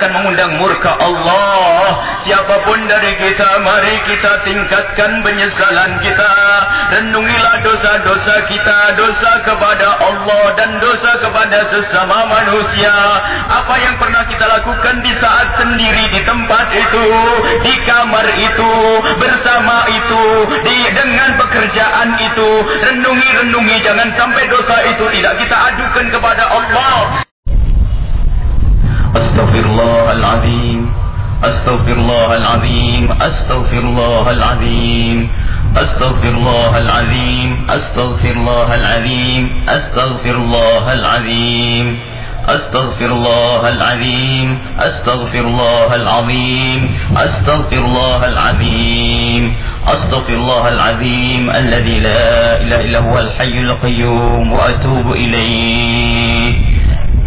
akan mengundang murka Allah. Siapapun dari kita, mari kita tingkatkan penyesalan kita. Renungilah dosa-dosa kita, dosa kepada Allah dan dosa kepada sesama manusia. Apa yang pernah kita lakukan di saat sendiri di tempat itu, di kamar itu, bersama itu, di dengan pekerjaan itu. Renungi-renungi jangan sampai dosa itu tidak kita adukan kepada Allah. أستغفر الله العظيم أستغفر الله العظيم أستغفر الله العظيم أستغفر الله العظيم أستغفر الله العظيم أستغفر الله العظيم أستغفر الله العظيم أستغفر الله العظيم أستغفر الله العظيم أستغفر الله العظيم الذي لا إله إلا هو الحي القيوم وأتوب إليه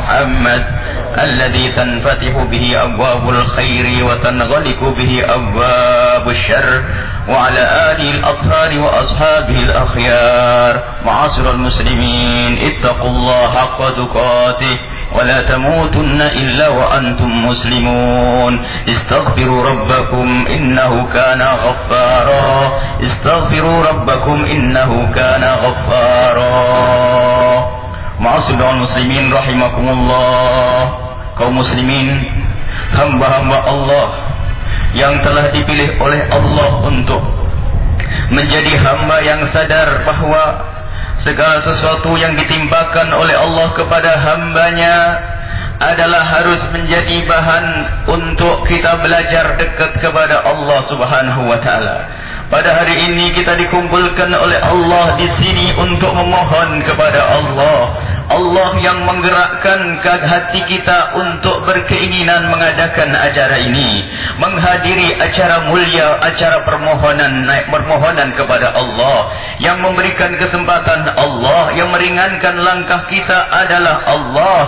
محمد الذي تنفتح به أبواب الخير وتنغلق به أبواب الشر وعلى آله الأطهار وأصحابه الأخيار. معاصر المسلمين اتقوا الله حق تقاته ولا تموتن إلا وأنتم مسلمون. استغفروا ربكم إنه كان غفارا. استغفروا ربكم إنه كان غفارا. Ma'asudawan muslimin rahimakumullah. Kaum muslimin Hamba-hamba Allah Yang telah dipilih oleh Allah untuk Menjadi hamba yang sadar bahawa Segala sesuatu yang ditimpakan oleh Allah kepada hambanya adalah harus menjadi bahan untuk kita belajar dekat kepada Allah Subhanahu wa taala. Pada hari ini kita dikumpulkan oleh Allah di sini untuk memohon kepada Allah Allah yang menggerakkan hati kita untuk berkeinginan mengadakan acara ini. Menghadiri acara mulia, acara permohonan, naik permohonan kepada Allah. Yang memberikan kesempatan Allah, yang meringankan langkah kita adalah Allah.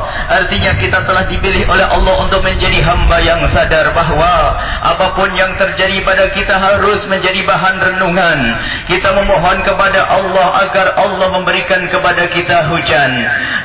Artinya kita telah dipilih oleh Allah untuk menjadi hamba yang sadar bahawa apapun yang terjadi pada kita harus menjadi bahan renungan. Kita memohon kepada Allah agar Allah memberikan kepada kita hujan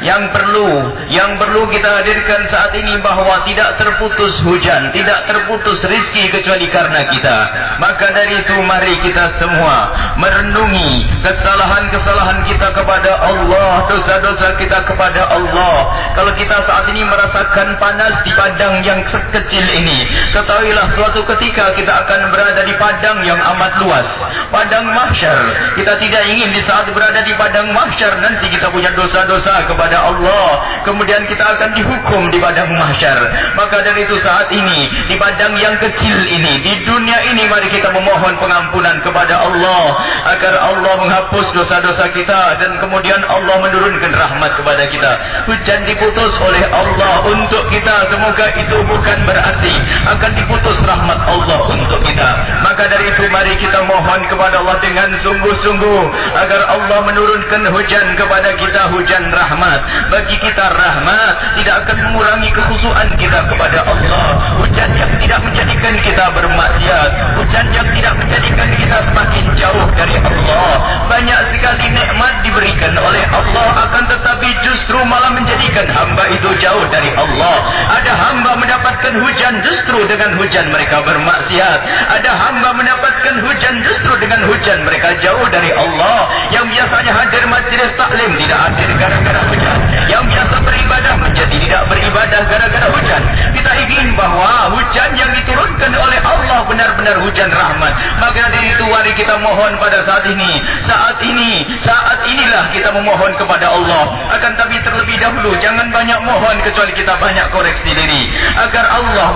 yang perlu yang perlu kita hadirkan saat ini bahawa tidak terputus hujan tidak terputus rizki kecuali karena kita. Maka dari itu mari kita semua merenungi kesalahan-kesalahan kita kepada Allah dosa-dosa kita kepada Allah. Kalau kita saat ini merasakan panas di padang yang sekecil ini ketahuilah suatu ketika kita akan berada di padang yang amat luas. Padang mahsyar. Kita tidak ingin di saat berada di padang mahsyar nanti kita punya dosa-dosa kepada Allah kemudian kita akan dihukum di padang mahsyar. Maka dari itu saat ini di padang yang kecil ini di dunia ini mari kita memohon pengampunan kepada Allah agar Allah menghapus dosa-dosa kita dan kemudian Allah menurunkan rahmat kepada kita. Hujan diputus oleh Allah untuk kita. Semoga itu bukan berarti akan diputus rahmat Allah untuk kita. Maka dari itu mari kita mohon kepada Allah dengan sungguh-sungguh agar Allah menurunkan hujan kepada kita hujan rahmat bagi kita rahmat tidak akan mengurangi kekhusuan kita kepada Allah. Hujan yang tidak menjadikan kita bermaksiat hujan yang tidak menjadikan kita semakin jauh dari Allah. Banyak sekali nikmat diberikan oleh Allah akan tetapi justru malah menjadikan hamba itu jauh dari Allah. Ada hamba mendapatkan hujan justru dengan hujan mereka bermaksiat. Ada hamba mendapatkan hujan justru dengan hujan mereka jauh dari Allah. Yang biasanya hadir majlis taklim tidak hadir gara-gara hujan yang biasa beribadah menjadi tidak beribadah ibadah gara-gara hujan. Kita ingin bahawa hujan yang diturunkan oleh Allah benar-benar hujan rahmat. Maka dari itu kita mohon pada saat ini. Saat ini, saat inilah kita memohon kepada Allah. Akan tapi terlebih dahulu jangan banyak mohon kecuali kita banyak koreksi diri agar Allah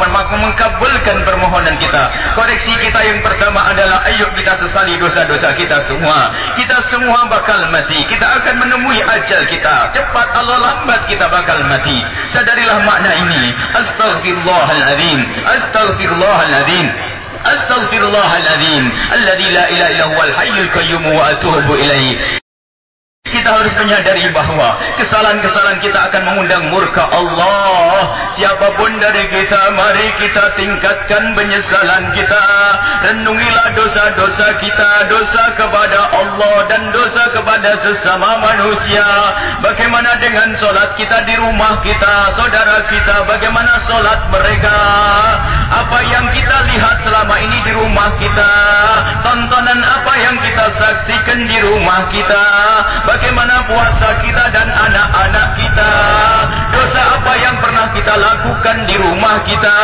mengkabulkan permohonan kita. Koreksi kita yang pertama adalah ayo kita sesali dosa-dosa kita semua. Kita semua bakal mati. Kita akan menemui ajal kita. Cepat Allah lambat kita bakal mati. Sadarilah makna ini. Astaghfirullahaladzim. أستغفر الله العظيم الذي لا إله إلا هو الحي القيوم وأتوب إليه. Kita harus menyadari bahawa kesalahan-kesalahan kita akan mengundang murka Allah. Siapapun dari kita, mari kita tingkatkan penyesalan kita. Renungilah dosa-dosa kita, dosa kepada Allah dan dosa kepada sesama manusia. Bagaimana dengan solat kita di rumah kita, saudara kita, bagaimana solat mereka? Apa yang kita lihat selama ini di rumah kita? Tontonan apa yang kita saksikan di rumah kita? bagaimana puasa kita dan anak-anak kita. Dosa apa yang pernah kita lakukan di rumah kita.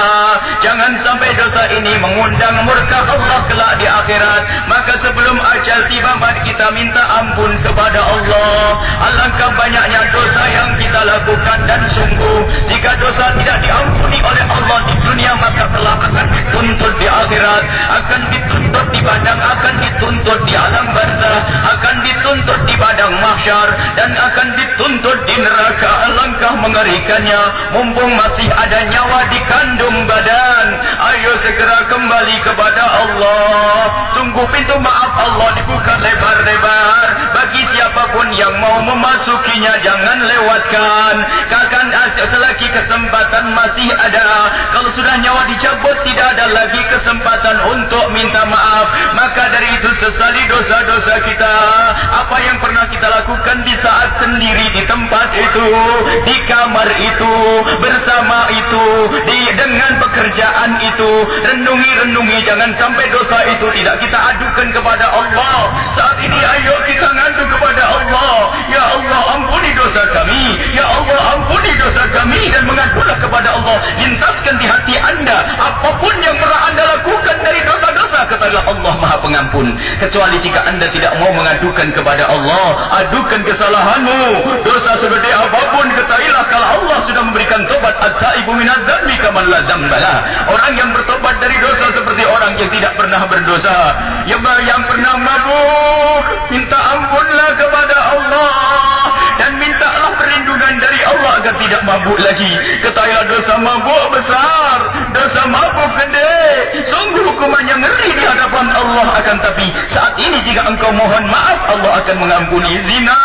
Jangan sampai dosa ini mengundang murka Allah kelak di akhirat. Maka sebelum ajal tiba mari kita minta ampun kepada Allah. Alangkah banyaknya dosa yang kita lakukan dan sungguh jika dosa tidak diampuni oleh Allah di dunia maka kelak akan dituntut di akhirat, akan dituntut di padang, akan dituntut di alam barzah, akan dituntut di padang mahsyar dan akan dituntut di neraka. Alangkah mengerikannya mumpung masih ada nyawa di kandung badan. Ayo segera kembali kepada Allah. Sungguh pintu maaf Allah dibuka lebar-lebar. Bagi siapapun yang mau memasukinya jangan lewatkan. Kakak selagi kesempatan masih ada kalau sudah nyawa dicabut tidak ada lagi kesempatan untuk minta maaf maka dari itu sesali dosa-dosa kita apa yang pernah kita lakukan di saat sendiri di tempat itu, di kamar itu, bersama itu, di dengan pekerjaan itu, renungi-renungi jangan sampai dosa itu tidak kita adukan kepada Allah. Saat ini ayo kita ngadu kepada Allah. Ya Allah ampuni dosa kami. Ya Allah ampuni dosa kami dan mengadulah kepada Allah. Lintaskan di hati anda apapun yang pernah anda lakukan dari dosa-dosa kepada Allah Maha Pengampun. Kecuali jika anda tidak mau mengadukan kepada Allah, adukan kesalahanmu. Dosa segede apapun ketahuilah kalau Allah sudah memberikan tobat at-taibu minadz dzambi kama la dzambala. Orang yang bertobat dari dosa seperti orang yang tidak pernah berdosa. Yang yang pernah mabuk, minta ampunlah kepada Allah dari Allah agar tidak mabuk lagi. Ketahuilah dosa mabuk besar, dosa mabuk gede. Sungguh hukuman yang ngeri di hadapan Allah akan tapi saat ini jika engkau mohon maaf Allah akan mengampuni zina.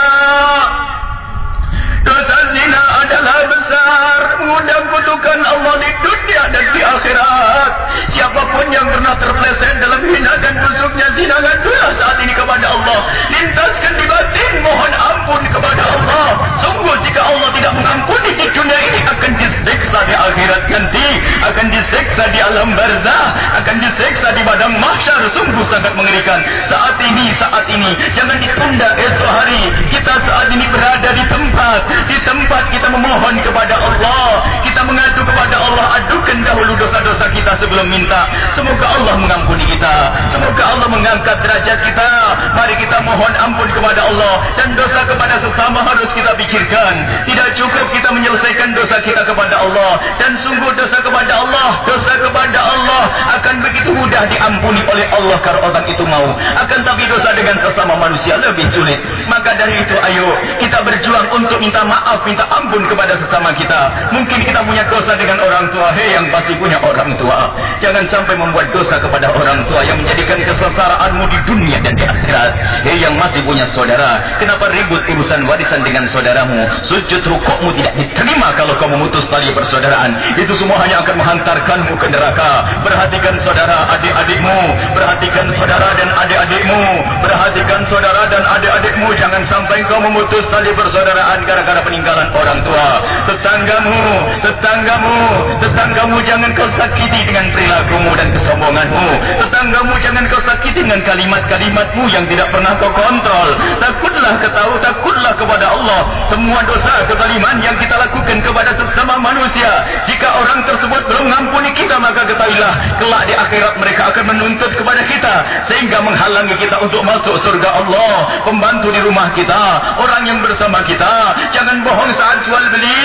Dosa zina adalah besar. Mudah kutukan Allah di dunia dan di akhirat. Siapapun yang pernah terpleset dalam hina dan busuknya zina ngadulah saat ini kepada Allah. Lintaskan di batin mohon ampun kepada Allah. Sungguh jika Allah tidak mengampuni di dunia ini akan disiksa di akhirat nanti. Akan disiksa di alam barzah. Akan disiksa di badan mahsyar. Sungguh sangat mengerikan. Saat ini, saat ini. Jangan ditunda esok hari. Kita saat ini berada di tempat. Di tempat kita memohon kepada Allah. Kita mengadu kepada Allah. Adukan dahulu dosa-dosa kita sebelum minta. Semoga Allah mengampuni kita. Semoga Allah mengangkat derajat kita. Mari kita mohon ampun kepada Allah. Dan dosa kepada sesama harus kita pikirkan. Tidak cukup kita menyelesaikan dosa kita kepada Allah. Dan sungguh dosa kepada Allah. Dosa kepada Allah akan begitu mudah diampuni oleh Allah kalau orang itu mau. Akan tapi dosa dengan sesama manusia lebih sulit. Maka dari itu ayo kita berjuang untuk minta maaf, minta ampun kepada sesama kita. Mungkin kita punya dosa dengan orang tua. Hei yang pasti punya orang tua. Jangan sampai membuat dosa kepada orang tua yang menjadikan kesesaraanmu di dunia dan di akhirat. Hei yang masih punya saudara. Kenapa ribut urusan warisan dengan saudaramu? Sujud rukukmu tidak diterima kalau kau memutus tali persaudaraan. Itu semua hanya akan menghantarkanmu ke neraka. Perhatikan saudara adik-adikmu. Perhatikan saudara dan adik-adikmu. Perhatikan saudara dan adik-adikmu. Jangan sampai kau memutus tali persaudaraan gara-gara peninggalan orang tua. Tetanggamu, tetanggamu, tetanggamu jangan kau sakiti dengan perilakumu dan kesombonganmu. Tetanggamu jangan kau sakiti dengan kalimat-kalimatmu yang tidak pernah kau kontrol. Takutlah ketahu, takutlah kepada Allah. Semua dosa kezaliman yang kita lakukan kepada sesama manusia. Jika orang tersebut belum mengampuni kita, ketahuilah. Kelak di akhirat mereka akan menuntut kepada kita. Sehingga menghalangi kita untuk masuk surga Allah. Pembantu di rumah kita. Orang yang bersama kita. Jangan bohong saat jual beli.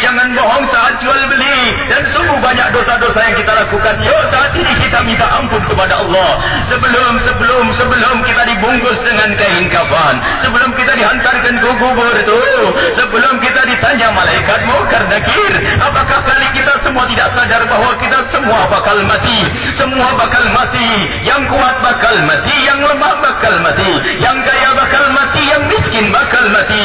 Jangan bohong saat jual beli. Dan sungguh banyak dosa-dosa yang kita lakukan. Yo saat ini kita minta ampun kepada Allah. Sebelum, sebelum, sebelum kita dibungkus dengan kain kafan. Sebelum kita dihantarkan ke kubur itu. Sebelum kita ditanya malaikat mukar nakir. Apakah kali kita semua tidak sadar bahawa kita semua bakal mati. Semua bakal mati. Yang kuat bakal mati. Yang lemah bakal mati. Yang kaya bakal mati. Yang miskin bakal mati.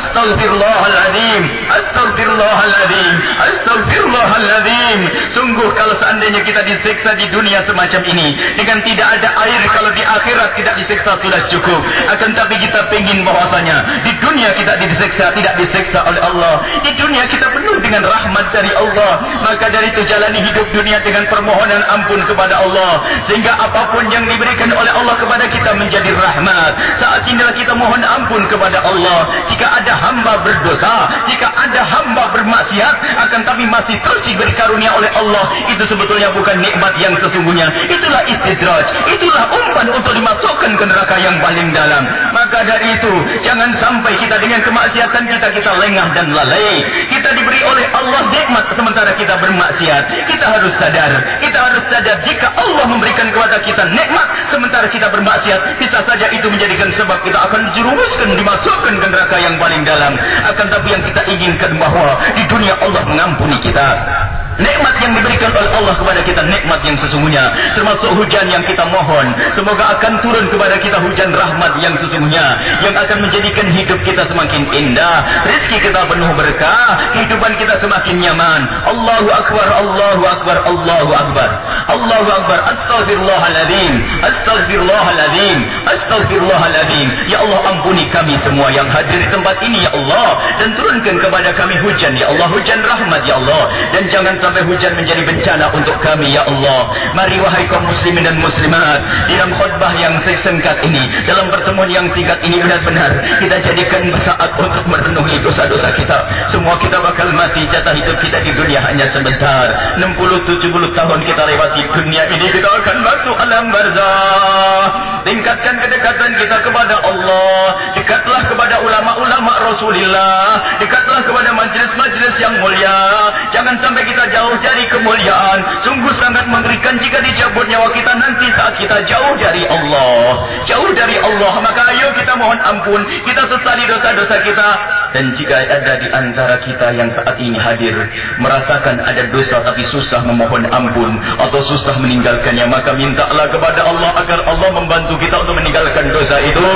Astaghfirullahaladzim. Astaghfirullahaladzim. Astaghfirullahaladzim. Sungguh kalau seandainya kita diseksa di dunia semacam ini. Dengan tidak ada air kalau di akhirat tidak diseksa sudah cukup. Akan tapi kita ingin bahwasanya. Di dunia kita diseksa tidak diseksa oleh Allah. Di dunia kita penuh dengan rahmat dari Allah. Maka dari itu jalani hidup dunia dengan permohonan ampun kepada Allah. Sehingga apapun yang diberikan oleh Allah kepada kita menjadi rahmat. Saat inilah kita mohon ampun kepada Allah. Jika ada hamba berdosa. Jika ada hamba bermaksiat. Akan tapi masih terus diberi karunia oleh Allah. Itu sebetulnya bukan nikmat yang sesungguhnya. Itulah istidraj. Itulah umpan untuk dimasukkan ke neraka yang paling dalam. Maka dari itu. Jangan sampai kita dengan kemaksiatan kita. Kita lengah dan lalai. Kita diberi oleh Allah nikmat. Sementara kita bermaksiat. Kita harus sadar. Kita harus sadar. Jika Allah memberikan kepada kita nikmat. Sementara kita bermaksiat. Bisa saja itu menjadikan sebab kita akan dijerumuskan. Dimasukkan ke neraka yang paling dalam. Akan tapi yang kita inginkan bahawa. Di dunia Allah mengampuni kita. Nikmat yang diberikan oleh Allah kepada kita nikmat yang sesungguhnya termasuk hujan yang kita mohon semoga akan turun kepada kita hujan rahmat yang sesungguhnya yang akan menjadikan hidup kita semakin indah rezeki kita penuh berkah kehidupan kita semakin nyaman Allahu akbar Allahu akbar Allahu akbar. Allahu akbar. Astaghfirullahaladzim. Astaghfirullahaladzim. Astaghfirullahaladzim. Ya Allah ampuni kami semua yang hadir di tempat ini ya Allah. Dan turunkan kepada kami hujan ya Allah. Hujan rahmat ya Allah. Dan jangan sampai hujan menjadi bencana untuk kami ya Allah. Mari wahai kaum muslimin dan muslimat, dalam khutbah yang singkat ini, dalam pertemuan yang singkat ini benar-benar kita jadikan saat untuk merenungi dosa-dosa kita. Semua kita bakal mati, jatah hidup kita di dunia hanya sebentar. 60-70 tahun kita lewati dunia ini, kita akan masuk alam barzah. Tingkatkan kedekatan kita kepada Allah. Dekatlah kepada ulama-ulama Rasulullah. Dekatlah kepada majlis-majlis yang mulia. Jangan sampai kita jauh dari kemuliaan. Sungguh sangat mengerikan jika dicabut nyawa kita nanti saat kita jauh dari Allah. Jauh dari Allah. Maka ayo kita mohon ampun. Kita sesali dosa-dosa kita. Dan jika ada di antara kita yang saat ini hadir. Merasakan ada dosa tapi susah memohon ampun. Atau susah meninggalkannya. Maka mintalah kepada Allah agar Allah membantu kita untuk meninggalkan dosa itu.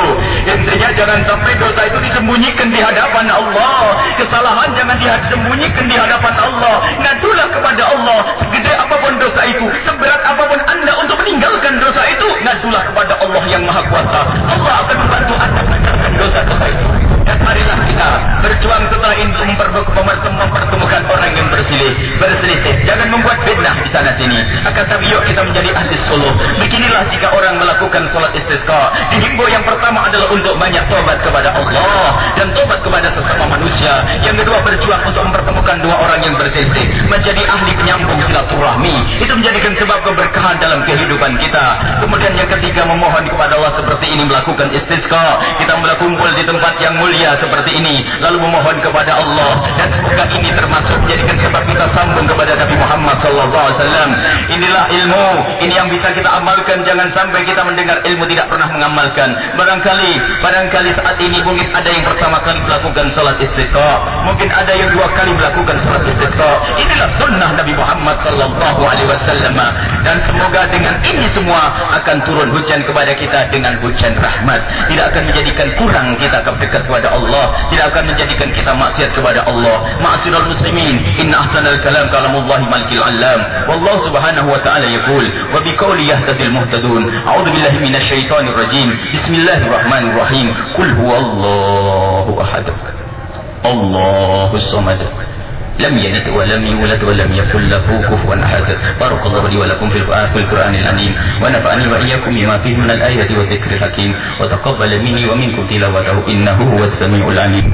Intinya jangan sampai dosa itu disembunyikan di hadapan Allah. Kesalahan jangan disembunyikan di hadapan Allah. Ngadulah kepada Allah. Segede apapun dosa itu. Seberat apapun anda untuk meninggalkan dosa itu. Ngadulah kepada Allah yang maha kuasa. Allah akan membantu anda meninggalkan dosa-dosa itu. Dan marilah kita berjuang setelah ini mempertemukan orang yang bersilih, berselisih. Jangan membuat fitnah di sana sini. Akan tapi yuk kita menjadi ahli suluh. Beginilah jika orang melakukan solat istisqa. Dihimbau yang pertama adalah untuk banyak tobat kepada Allah dan tobat kepada sesama manusia. Yang kedua berjuang untuk mempertemukan dua orang yang berselisih, menjadi ahli penyambung silaturahmi. Itu menjadikan sebab keberkahan dalam kehidupan kita. Kemudian yang ketiga memohon kepada Allah seperti ini melakukan istisqa. Kita berkumpul di tempat yang mulia mulia seperti ini. Lalu memohon kepada Allah. Dan semoga ini termasuk menjadikan sebab kita sambung kepada Nabi Muhammad sallallahu alaihi wasallam. Inilah ilmu. Ini yang bisa kita amalkan. Jangan sampai kita mendengar ilmu tidak pernah mengamalkan. Barangkali barangkali saat ini mungkin ada yang pertama kali melakukan salat istisqa mungkin ada yang dua kali melakukan salat istisqa inilah sunnah Nabi Muhammad sallallahu alaihi wasallam. Dan semoga dengan ini semua akan turun hujan kepada kita dengan hujan rahmat. Tidak akan menjadikan kurang kita dekat kepada kepada Allah tidak akan menjadikan kita maksiat kepada Allah. Maksiral muslimin inna ahsanal kalam kalamullah malikil alam wallahu subhanahu wa ta'ala yakul wa biqawli yahtadil muhtadun. A'udhu billahi minasyaitanir rajim. Bismillahirrahmanirrahim. Kul huwa allahu ahad. Allahu samad. لم يلد ولم يولد ولم يكن له كفوا أحد. بارك الله لي ولكم في القران العظيم. ونفعني وإياكم بما فيه من الايات والذكر الحكيم. وتقبل مني ومنكم تلاوته إنه هو السميع العليم.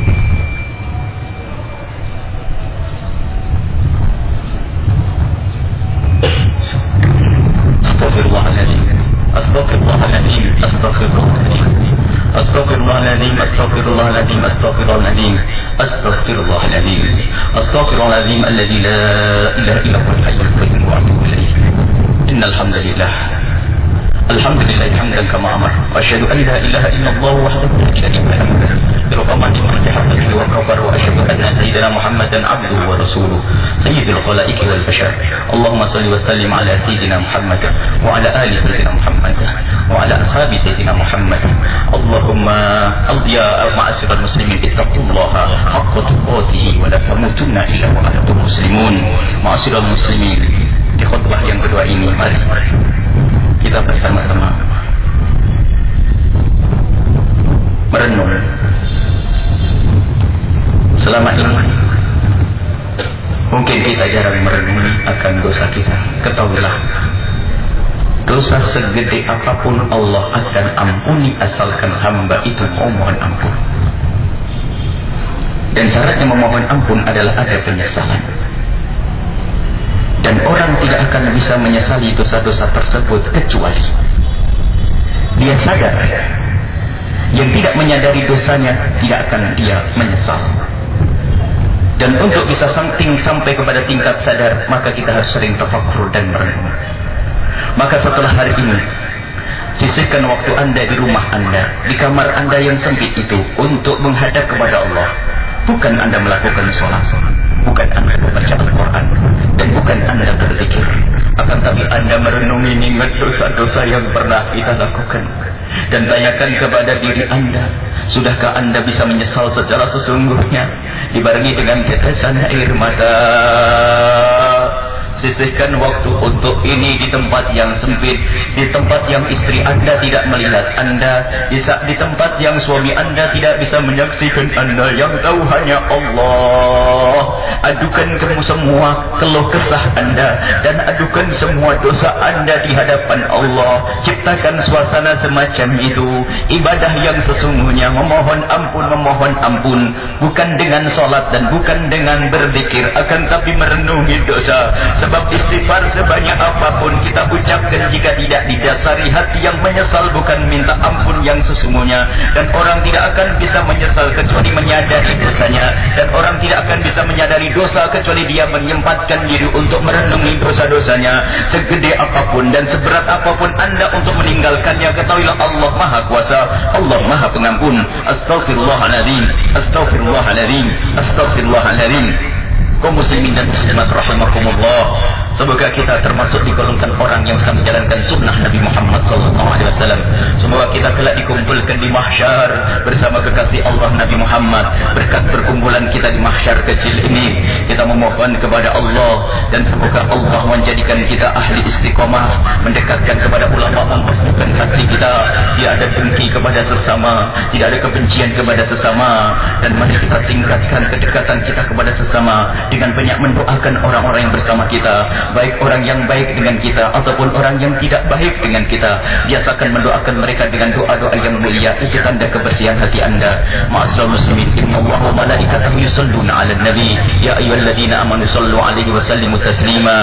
العظيم. أستغفر الله العظيم. أستغفر الله العظيم. أستغفر الله العظيم. أستغفر الله العظيم. أستغفر العظيم الذي لا إله إلا هو الحي القيوم وأتوب إليه. إن الحمد لله الحمد لله حمدا كما أمر. وأشهد أن لا إله إلا الله وحده لا شريك له. برحمة من حفظه وكفر وأشهد أن سيدنا محمدا عبده ورسوله سيد الخلائق والبشر. اللهم صل وسلم على سيدنا محمد وعلى آل سيدنا محمد وعلى أصحاب سيدنا محمد. اللهم يا معاشر المسلمين اتقوا الله حق تقاته ولا تموتن إلا وأنتم مسلمون. معاشر المسلمين di khutbah yang kedua ini mari kita bersama-sama. Merenung. Selama ini mungkin kita jarang merenungi akan dosa kita. Ketahuilah dosa segede apapun Allah akan ampuni asalkan hamba itu memohon ampun. Dan syaratnya memohon ampun adalah ada penyesalan dan orang tidak akan bisa menyesali dosa-dosa tersebut kecuali dia sadar yang tidak menyadari dosanya tidak akan dia menyesal. Dan untuk bisa samting sampai kepada tingkat sadar maka kita harus sering tafakur dan merenung. Maka setelah hari ini sisihkan waktu anda di rumah anda di kamar anda yang sempit itu untuk menghadap kepada Allah. Bukan anda melakukan sholat bukan anda membaca Al-Quran. Dan bukan anda berzikir. Akan tapi anda merenungi ingat dosa-dosa yang pernah kita lakukan. Dan tanyakan kepada diri anda sudahkah anda bisa menyesal secara sesungguhnya? Dibarengi dengan tetesan air mata sisihkan waktu untuk ini di tempat yang sempit di tempat yang istri anda tidak melihat anda di, tempat yang suami anda tidak bisa menyaksikan anda. Yang tahu hanya Allah. Adukan kamu semua keluh kesah anda dan adukan semua dosa anda di hadapan Allah. Ciptakan suasana semacam itu. Ibadah yang sesungguhnya. Memohon ampun memohon ampun. Bukan dengan solat dan bukan dengan berzikir. Akan tapi merenungi dosa sebab istighfar sebanyak apapun kita ucapkan jika tidak didasari hati yang menyesal bukan minta ampun yang sesungguhnya. Dan orang tidak akan bisa menyesal kecuali menyadari dosanya. Dan orang tidak akan bisa menyadari dosa kecuali dia menyempatkan diri untuk merenungi dosa-dosanya. Segede apapun dan seberat apapun anda untuk meninggalkannya ketahuilah Allah maha kuasa. Allah maha pengampun. Astagfirullahaladzim astagfirullahaladzim astagfirullahaladzim kaum muslimin dan muslimat rahimakumullah. Semoga kita termasuk di golongan orang yang akan menjalankan sunnah Nabi Muhammad SAW semoga kita kelak dikumpulkan di mahsyar bersama kekasih Allah Nabi Muhammad. Berkat perkumpulan kita di mahsyar kecil ini kita memohon kepada Allah dan semoga Allah menjadikan kita ahli istiqamah mendekatkan kepada ulama mempersatukan hati kita. Tidak ada dengki kepada sesama tidak ada kebencian kepada sesama dan mari kita tingkatkan kedekatan kita kepada sesama dengan banyak mendoakan orang-orang yang bersama kita. Baik orang yang baik dengan kita ataupun orang yang tidak baik dengan kita. Biasakan mendoakan mereka dengan doa-doa yang mulia. Itu tanda kebersihan hati anda. Ma'asal muslimin inna Allah wa malaikatahu yusalluna ala nabi. Ya ayyuhalladzina amanu sallu alaihi wa sallimu taslima.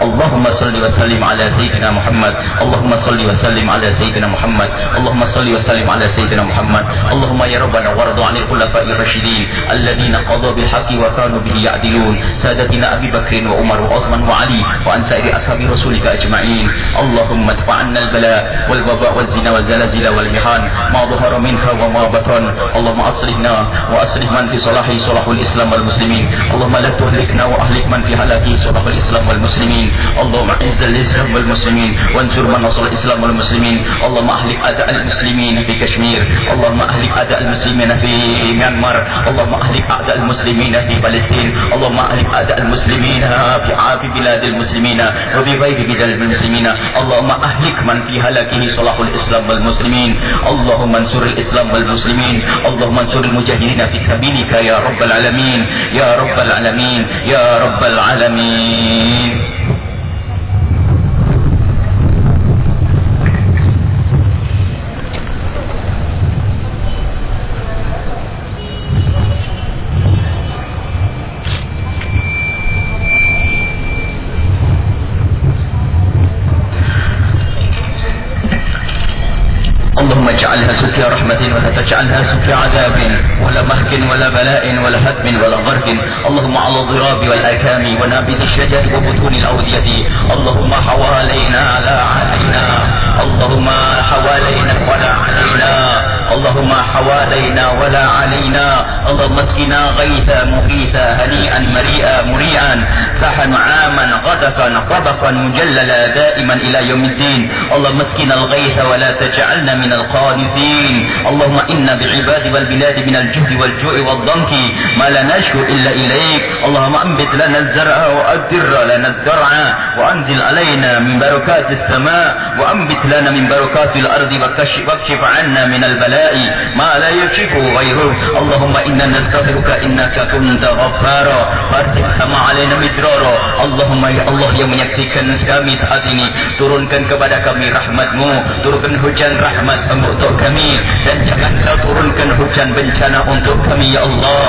Allahumma salli wa sallim ala sayyidina Muhammad. Allahumma salli wa sallim ala sayyidina Muhammad. Allahumma salli wa sallim ala sayyidina Muhammad. Allahumma ya rabbana waradu anil khulafai rasyidin alladhina qadu bil haqqi wa kanu bihi ya'dilun المرسلون سادتنا أبي بكر وعمر وعثمان وعلي وعن سائر أصحاب رسولك أجمعين. اللهم ادفع عنا البلاء والوباء والزنا والزلازل والمحان ما ظهر منها وما بطن. اللهم أصلحنا وأصلح من في صلاحه صلاح الإسلام والمسلمين. اللهم لا تهلكنا وأهلك من في هلاكه صلاح الإسلام والمسلمين. اللهم أعز الإسلام والمسلمين. وانصر من نصر الإسلام والمسلمين. اللهم أهلك أعداء المسلمين في كشمير. اللهم أهلك أعداء المسلمين في ميانمار. اللهم أهلك أعداء المسلمين في فلسطين. اللهم أهلك أعداء المسلمين في بلاد المسلمين وبغير بلاد المسلمين. اللهم أهلك من في هلاكه صلاح الإسلام والمسلمين. اللهم انصر الإسلام والمسلمين. اللهم انصر المجاهدين في سبيلك يا رب العالمين. يا رب العالمين. يا رب العالمين. اجعلها سفيا رحمة ولا تجعلها سفيا عذاب ولا مهك ولا بلاء ولا هدم ولا غرق. اللهم على الضراب والآكام ونابذ الشجر وبطون الأودية. اللهم حوالينا لا علينا اللهم حوالينا ولا علينا. اللهم حوالينا ولا علينا. اللهم اسقنا غيثا مغيثا هنيئا مريئا مريئا. سحا عاما غدفا طبقا مجللا دائما إلى يوم الدين. اللهم اسقنا الغيث ولا تجعلنا من القانتين اللهم إنا بالعباد والبلاد من الجهد والجوع والضنك. ما لا نشكو إلا إليك. اللهم أنبت لنا الزرع وأدر لنا الزرع. وأنزل علينا من بركات السماء. وأنبت لنا من بركات الأرض واكشف واكشف عنا من البلاء ما لا يكشفه غيره اللهم إنا نستغفرك إنك كنت غفارا فارسل السماء علينا مدرارا اللهم ya Allah yang menyaksikan kami saat ini turunkan kepada kami rahmatmu turunkan hujan rahmat untuk kami dan jangan kau turunkan hujan bencana untuk kami ya Allah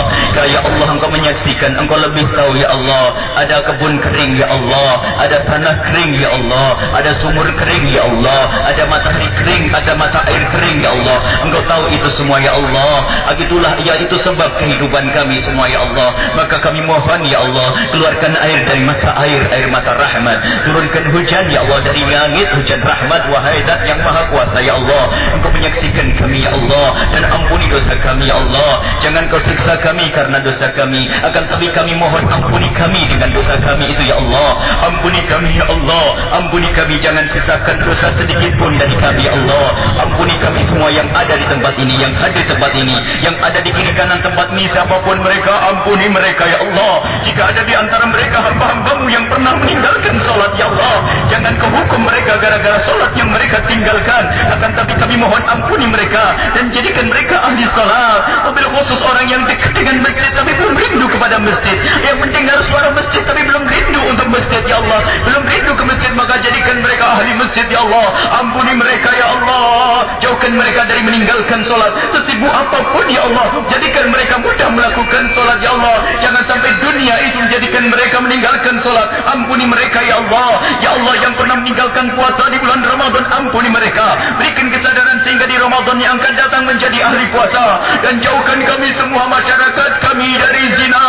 ya Allah engkau menyaksikan engkau lebih tahu ya Allah ada kebun kering ya Allah ada tanah kering ya Allah ada sumur kering ya Allah ada matahari kering ada mata air kering ya Allah. Engkau tahu itu semua ya Allah. Itulah ya itu sebab kehidupan kami semua ya Allah. Maka kami mohon ya Allah keluarkan air dari mata air air mata rahmat. Turunkan hujan ya Allah dari langit. Hujan rahmat wahai zat yang maha kuasa ya Allah. Engkau menyaksikan kami ya Allah dan ampuni dosa kami ya Allah. Jangan kau siksa kami karena dosa kami. Akan tapi kami mohon ampuni kami dengan dosa kami itu ya Allah. Ampuni kami ya Allah. Ampuni kami jangan sisakan dosa sedikit pun dari kami ya Allah. Ampuni kami semua yang ada di tempat ini yang hadir di tempat ini yang ada di kiri kanan tempat ini. Siapapun mereka ampuni mereka ya Allah. Jika ada di antara mereka hamba-hambamu yang pernah meninggalkan solat ya Allah jangan kau hukum mereka gara-gara solat yang mereka tinggalkan. Akan tapi kami mohon ampuni mereka dan jadikan mereka ahli solat. Mobil khusus orang yang dekat dengan masjid tapi belum rindu kepada masjid yang mendengar suara masjid tapi belum rindu masjid ya Allah. Belum rindu ke masjid maka jadikan mereka ahli masjid ya Allah. Ampuni mereka ya Allah. Jauhkan mereka dari meninggalkan solat. Sesibuk apapun ya Allah jadikan mereka mudah melakukan solat ya Allah. Jangan sampai dunia itu menjadikan mereka meninggalkan solat. Ampuni mereka ya Allah. Ya Allah yang pernah meninggalkan puasa di bulan Ramadan ampuni mereka. Berikan kesadaran sehingga di Ramadan yang akan datang menjadi ahli puasa. Dan jauhkan kami semua masyarakat kami dari zina.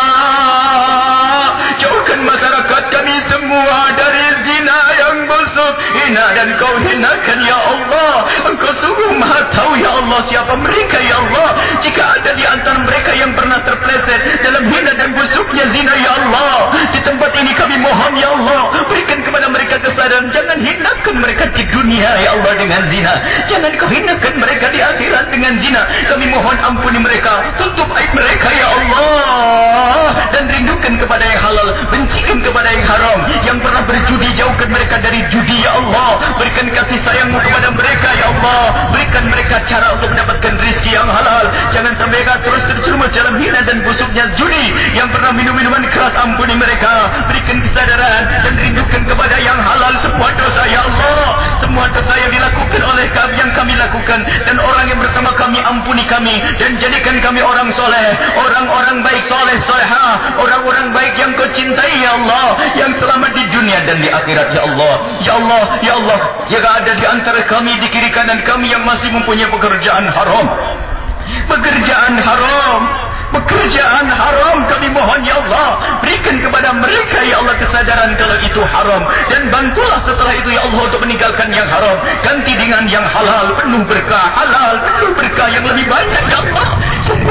Jauhkan masyarakat kami semua dari zina yang busuk. Hina dan kau hinakan ya Allah. Engkau sungguh maha tahu ya Allah siapa mereka ya Allah. Jika ada di antara mereka yang pernah terpleset dalam hina dan busuknya zina ya Allah. Di tempat ini kami mohon ya Allah berikan kepada mereka kesadaran. Jangan hinakan mereka di dunia ya Allah dengan zina. Jangan kau hinakan mereka di akhirat dengan zina. Kami mohon ampuni mereka. Tutup aib mereka ya Allah. Dan rindukan kepada yang halal. Bencikan kepada yang haram yang pernah berjudi jauhkan mereka dari judi ya Allah. Berikan kasih sayangmu kepada mereka ya Allah. Berikan mereka cara untuk mendapatkan rezeki yang halal. Jangan sampai mereka terus terjerumus dalam hina dan busuknya judi yang pernah minum minuman keras ampuni mereka. Berikan kesadaran dan rindukan kepada yang halal semua dosa ya Allah. Semua dosa yang dilakukan oleh kami yang kami lakukan. Dan orang yang bersama kami ampuni kami. Dan jadikan kami orang soleh. Orang-orang baik soleh soleha orang-orang baik yang kau cintai ya Allah. Yang selamat di dunia dan di akhirat. Ya Allah ya Allah ya Allah. Jika ada di antara kami di kiri kanan kami yang masih mempunyai pekerjaan haram. Pekerjaan haram. Pekerjaan haram. Kami mohon ya Allah berikan kepada mereka ya Allah kesadaran kalau itu haram. Dan bantulah setelah itu ya Allah untuk meninggalkan yang haram. Ganti dengan yang halal. Penuh berkah. Halal. Penuh berkah yang lebih banyak ya Allah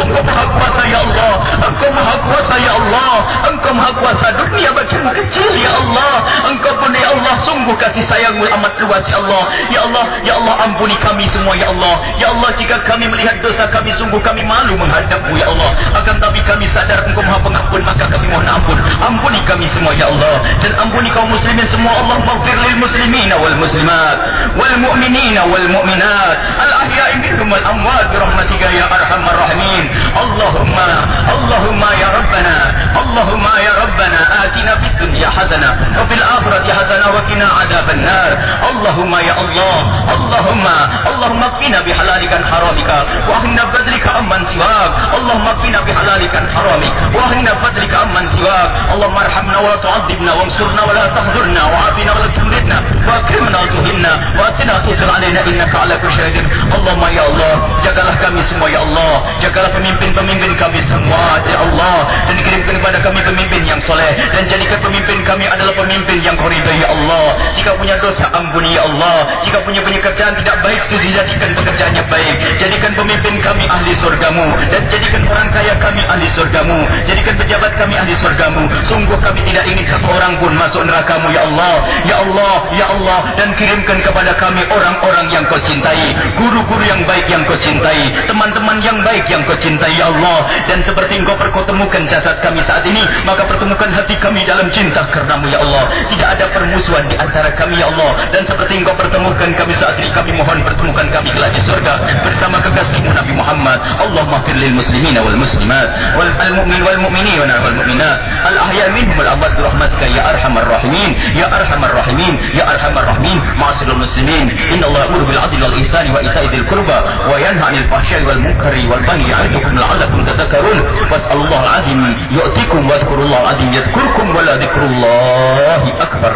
engkau maha kuasa ya Allah. Engkau maha kuasa ya Allah. Engkau maha kuasa dunia bagimu kecil ya Allah. Engkau pun ya Allah sungguh kasih sayangmu amat luas ya Allah. Ya Allah ya Allah ampuni kami semua ya Allah. Ya Allah jika kami melihat dosa kami sungguh kami malu menghadapmu ya Allah. Akan tapi kami sadar engkau maha pengampun ampun maka kami mohon ampun. Ampuni kami semua ya Allah. Dan ampuni kaum muslimin semua Allah maghfir lil muslimin wal muslimat wal mu'minin wal mu'minat. Al ahya'i minhum wal amwat rahmatika ya arhamar rahimin Allahumma Allahumma ya rabbana Allahumma ya rabbana atina fid dunya hasanah wa fil akhirati hasanah wa qina adhaban nar Allahumma ya Allah Allahumma Allahumma qina bi halalikan haramika wa ahna fadlika amman siwak Allahumma qina bi halalikan haramik wa ahna fadlika amman siwak Allahumma arhamna wa tu'adzibna wamsurna wa la tahzurna wa afina wa la tumritna wa akrimna wa tuhinna wa atina tuzil alaina innaka ala kulli syai'in Allahumma ya Allah jagalah kami semua ya Allah jagalah pemimpin-pemimpin kami semua. Ya Allah dan kirimkan kepada kami pemimpin yang soleh. Dan jadikan pemimpin kami adalah pemimpin yang kau ridai ya Allah. Jika punya dosa ampuni ya Allah. Jika punya pekerjaan tidak baik itu dijadikan pekerjaannya baik. Jadikan pemimpin kami ahli surgamu. Dan jadikan orang kaya kami ahli surgamu. Jadikan pejabat kami ahli surgamu. Sungguh kami tidak ingin satu orang pun masuk nerakamu ya Allah. Ya Allah ya Allah. Dan kirimkan kepada kami orang-orang yang kau cintai. Guru-guru yang baik yang kau cintai. Teman-teman yang baik yang kau cintai Allah. Dan seperti engkau pertemukan jasad kami saat ini maka pertemukan hati kami dalam cinta karenamu ya Allah. Tidak ada permusuhan di antara kami ya Allah. Dan seperti engkau pertemukan kami saat ini kami mohon pertemukan kami kelak di surga bersama kekasihmu Nabi Muhammad. Allahumma fir lil muslimin wal muslimat wal mu'min wal mu'minin wal mu'minat. Al ahya minhum al abad rahmatika ya arhamar rahimin ya arhamar rahimin ya arhamar rahimin. Ma'asirul muslimin inna Allah amuru bil adli wal ihsani wa ita'i dzil qurba wa yanha 'anil fahsya'i wal munkari wal baghi ya'idukum la'allakum tadhakkarun was'alullah al-'azim yu'tikum wa dhkurullah al-'azim yadhkurkum wa la dhikrullahi akbar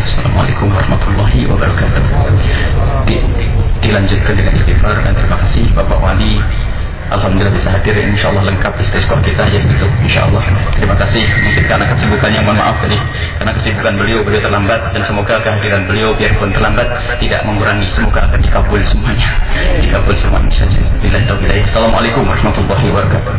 Assalamualaikum warahmatullahi wabarakatuh Di, Dilanjutkan dengan istighfar dan terima kasih Bapak Wali Alhamdulillah bisa hadir. insyaAllah lengkap istighfar kita. Ya itu insyaAllah. Terima kasih. Mungkin karena kesibukannya mohon maaf tadi. Karena kesibukan beliau beliau terlambat. Dan semoga kehadiran beliau biarpun terlambat tidak mengurangi. Semoga akan dikabul semuanya. Dikabul semuanya. Assalamualaikum warahmatullahi wabarakatuh